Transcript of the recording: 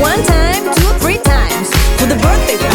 One time, two, three times for the birthday.